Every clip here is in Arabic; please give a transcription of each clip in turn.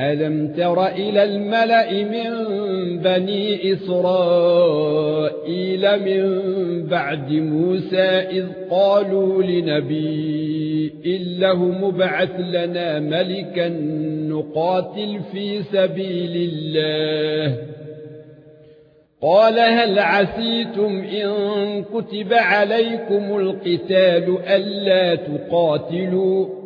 ألم تر إلى الملأ من بني إسرائيل من بعد موسى إذ قالوا لنبي إله مبعث لنا ملكا نقاتل في سبيل الله. قال هل عسيتم إن كتب عليكم القتال ألا تقاتلوا؟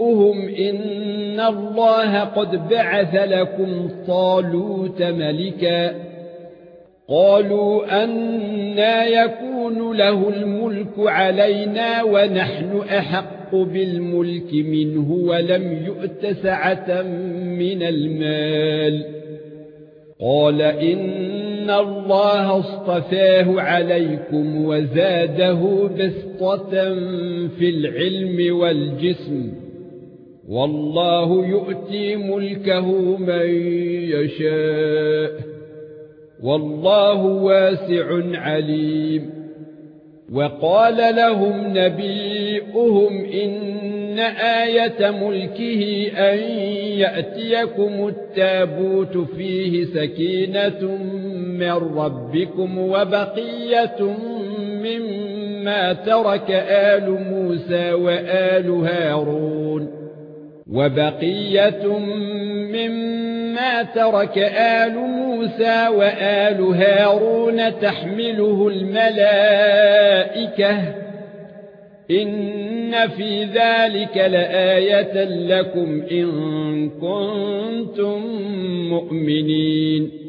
نبيئهم إن الله قد بعث لكم طالوت ملكا. قالوا أنا يكون له الملك علينا ونحن أحق بالملك منه ولم يؤت سعة من المال. قال إن الله اصطفاه عليكم وزاده بسطة في العلم والجسم. والله يؤتي ملكه من يشاء. والله واسع عليم. وقال لهم نبيئهم إن آية ملكه أن يأتيكم التابوت فيه سكينة من ربكم وبقية مما ترك آل موسى وآل هارون. وبقية مما ترك آل موسى وآل هارون تحمله الملائكة. إن في ذلك لآية لكم إن كنتم مؤمنين.